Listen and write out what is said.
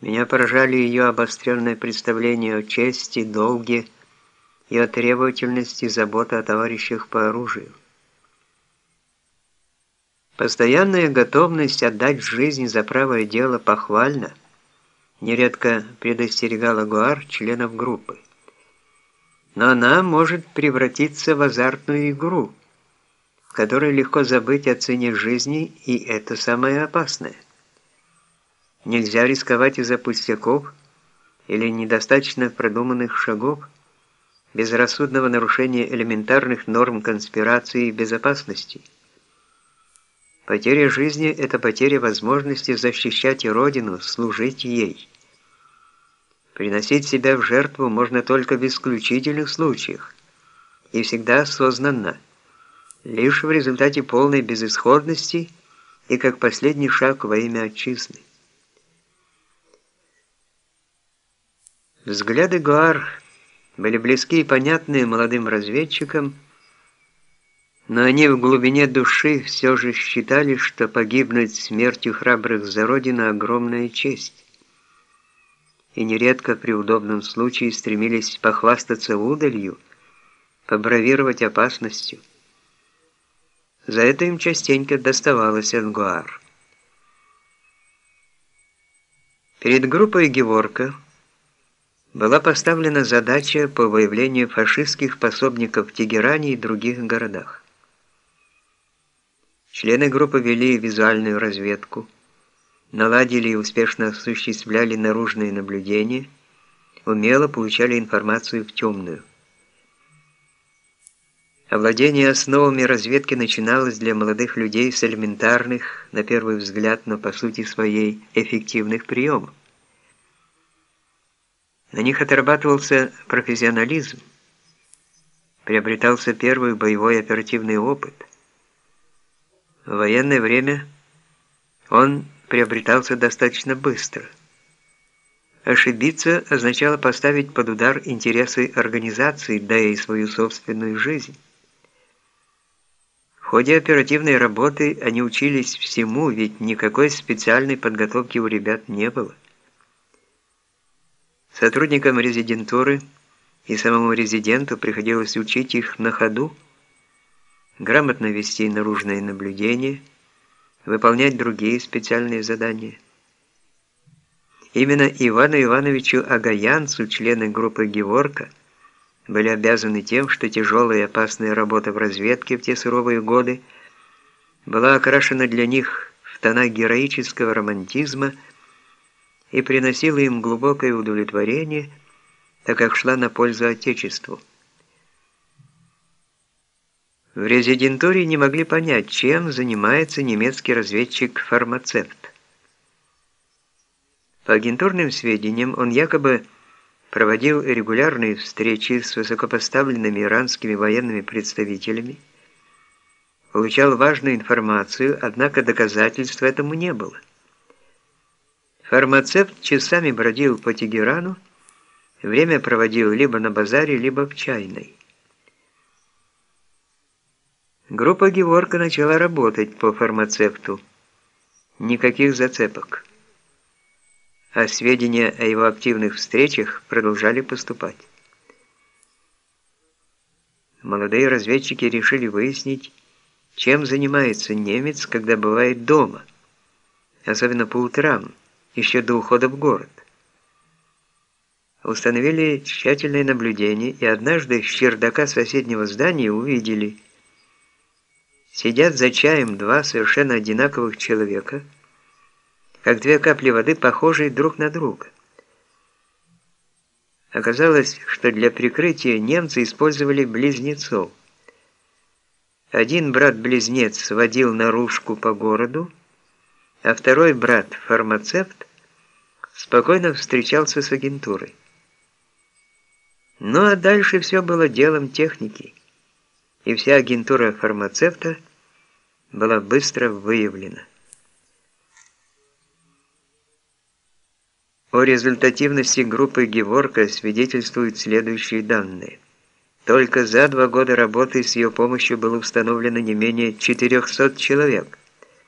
Меня поражали ее обостренное представление о чести, долге и о требовательности заботы о товарищах по оружию. Постоянная готовность отдать жизнь за правое дело похвально, нередко предостерегала Гуар членов группы. Но она может превратиться в азартную игру, в которой легко забыть о цене жизни, и это самое опасное. Нельзя рисковать из-за пустяков или недостаточно продуманных шагов, безрассудного нарушения элементарных норм конспирации и безопасности. Потеря жизни – это потеря возможности защищать Родину, служить ей. Приносить себя в жертву можно только в исключительных случаях и всегда осознанно, лишь в результате полной безысходности и как последний шаг во имя отчизны. Взгляды Гуар были близки и понятны молодым разведчикам, но они в глубине души все же считали, что погибнуть смертью храбрых за Родину – огромная честь и нередко при удобном случае стремились похвастаться удалью, побравировать опасностью. За это им частенько доставалось Ангуар. Перед группой Геворка была поставлена задача по выявлению фашистских пособников в Тегеране и других городах. Члены группы вели визуальную разведку, наладили и успешно осуществляли наружные наблюдения, умело получали информацию в темную. Овладение основами разведки начиналось для молодых людей с элементарных, на первый взгляд, но по сути своей, эффективных приемов. На них отрабатывался профессионализм, приобретался первый боевой оперативный опыт. В военное время он приобретался достаточно быстро. Ошибиться означало поставить под удар интересы организации, да и свою собственную жизнь. В ходе оперативной работы они учились всему, ведь никакой специальной подготовки у ребят не было. Сотрудникам резидентуры и самому резиденту приходилось учить их на ходу, грамотно вести наружное наблюдение – выполнять другие специальные задания. Именно Ивану Ивановичу Агаянцу, члены группы Геворка, были обязаны тем, что тяжелая и опасная работа в разведке в те суровые годы была окрашена для них в тона героического романтизма и приносила им глубокое удовлетворение, так как шла на пользу Отечеству. В резидентуре не могли понять, чем занимается немецкий разведчик-фармацевт. По агентурным сведениям, он якобы проводил регулярные встречи с высокопоставленными иранскими военными представителями, получал важную информацию, однако доказательств этому не было. Фармацевт часами бродил по Тегерану, время проводил либо на базаре, либо в чайной. Группа Геворка начала работать по фармацевту. Никаких зацепок. А сведения о его активных встречах продолжали поступать. Молодые разведчики решили выяснить, чем занимается немец, когда бывает дома, особенно по утрам, еще до ухода в город. Установили тщательное наблюдение и однажды с чердака соседнего здания увидели – Сидят за чаем два совершенно одинаковых человека, как две капли воды, похожие друг на друга. Оказалось, что для прикрытия немцы использовали близнецов. Один брат-близнец водил наружку по городу, а второй брат, фармацевт, спокойно встречался с агентурой. Ну а дальше все было делом техники, и вся агентура фармацевта – была быстро выявлена. О результативности группы Геворка свидетельствуют следующие данные. Только за два года работы с ее помощью было установлено не менее 400 человек –